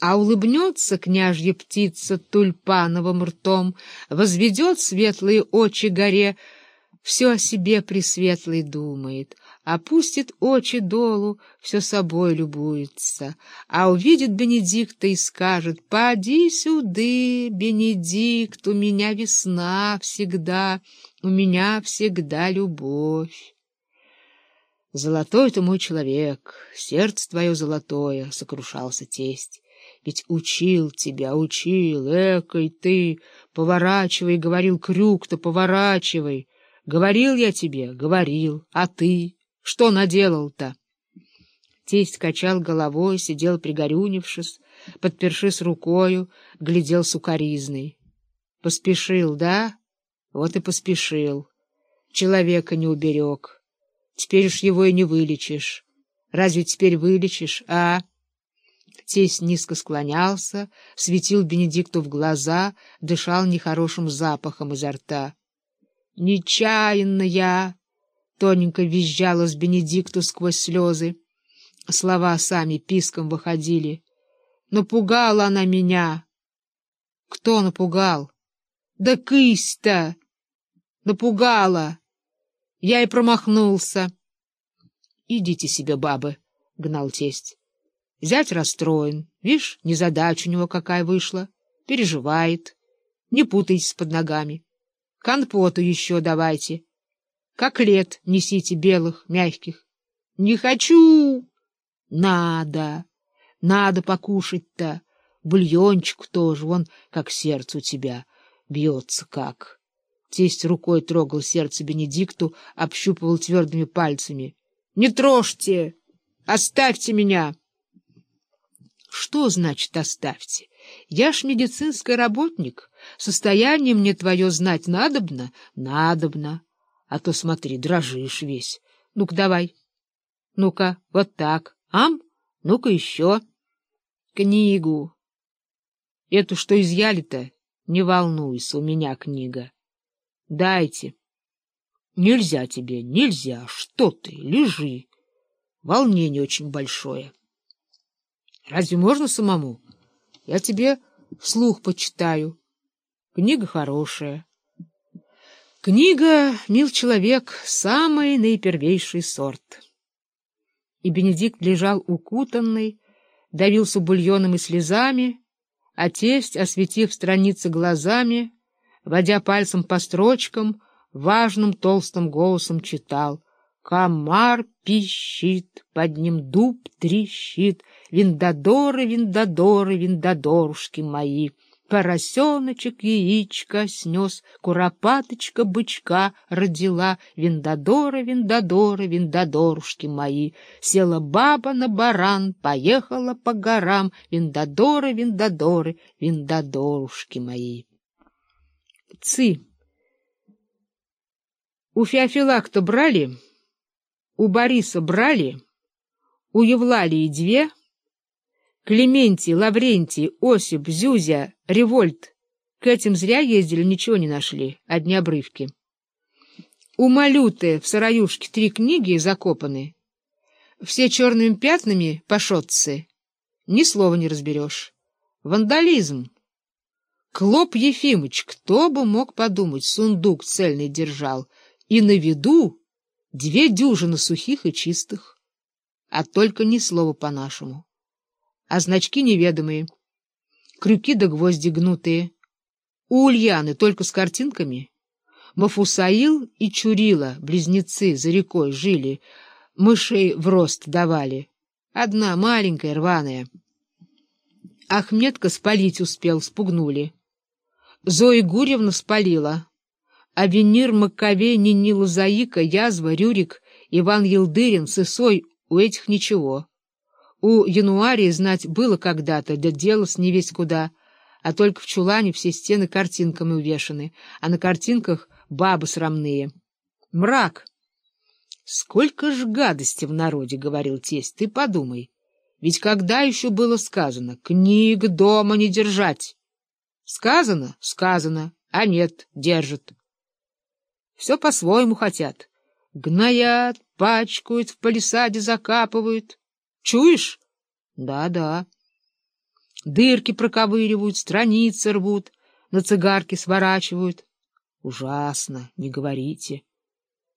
А улыбнется княжья птица тульпановым ртом, Возведет светлые очи горе, Все о себе пресветлый думает, Опустит очи долу, все собой любуется, А увидит Бенедикта и скажет, «Поди сюды, Бенедикт, у меня весна всегда, У меня всегда любовь». «Золотой ты мой человек, сердце твое золотое», — сокрушался тесть. «Ведь учил тебя, учил, экой ты, поворачивай, — говорил крюк-то, поворачивай. Говорил я тебе, говорил, а ты что наделал-то?» Тесть качал головой, сидел пригорюнившись, подпершись рукою, глядел сукоризный. «Поспешил, да? Вот и поспешил. Человека не уберег». Теперь уж его и не вылечишь. Разве теперь вылечишь, а? Тесть низко склонялся, светил Бенедикту в глаза, дышал нехорошим запахом изо рта. «Нечаянно я!» — тоненько визжала с Бенедикту сквозь слезы. Слова сами писком выходили. «Напугала она меня!» «Кто напугал?» «Да кысь-то! Напугала!» Я и промахнулся. — Идите себе, бабы, — гнал тесть. Зять расстроен. Вишь, незадача у него какая вышла. Переживает. Не путайтесь под ногами. Конпоту еще давайте. Как лет несите белых, мягких. Не хочу. Надо. Надо покушать-то. Бульончик тоже, вон как сердце у тебя бьется как. Тесть рукой трогал сердце Бенедикту, общупывал твердыми пальцами. — Не трожьте! Оставьте меня! — Что значит «оставьте»? Я ж медицинский работник. Состояние мне твое знать надобно? Надобно. А то, смотри, дрожишь весь. Ну-ка, давай. Ну-ка, вот так. Ам? Ну-ка еще. Книгу. Эту, что изъяли-то? Не волнуйся, у меня книга. Дайте. Нельзя тебе, нельзя. Что ты? Лежи. Волнение очень большое. Разве можно самому? Я тебе вслух почитаю. Книга хорошая. Книга, мил человек, самый наипервейший сорт. И Бенедикт лежал укутанный, давился бульоном и слезами, а тесть, осветив страницы глазами, водя пальцем по строчкам, важным толстым голосом читал «Комар пищит, под ним дуб трещит, виндадоры, виндадоры, виндадорушки мои». Поросеночек яичко снес, куропаточка бычка родила, виндадоры, виндадоры, виндадорушки мои. Села баба на баран, поехала по горам, виндадоры, виндадоры, виндадорушки мои. Ци. У Феофилакта брали, у Бориса брали, у Евлалии две, Клементий, Лаврентий, Осип, Зюзя, Револьт. К этим зря ездили, ничего не нашли, одни обрывки. У Малюты в Сараюшке три книги закопаны. Все черными пятнами пошотцы. Ни слова не разберешь. Вандализм. Клоп Ефимыч, кто бы мог подумать, сундук цельный держал, и на виду две дюжины сухих и чистых, а только ни слова по-нашему. А значки неведомые, крюки да гвозди гнутые. У Ульяны только с картинками. Мафусаил и Чурила, близнецы, за рекой жили, мышей в рост давали. Одна маленькая, рваная. Ахметка спалить успел, спугнули. Зоя Гурьевна спалила. Авенир, Маковей, Нинила Заика, Язва, Рюрик, Иван Елдырин, Сысой — у этих ничего. У Януарии, знать, было когда-то, да дело не весь куда, а только в чулане все стены картинками увешаны, а на картинках бабы срамные. Мрак! Сколько ж гадости в народе, — говорил тесть, — ты подумай. Ведь когда еще было сказано «книг дома не держать»? Сказано — сказано, а нет — держат. Все по-своему хотят. Гноят, пачкают, в палисаде закапывают. Чуешь? Да-да. Дырки проковыривают, страницы рвут, на цигарки сворачивают. Ужасно, не говорите.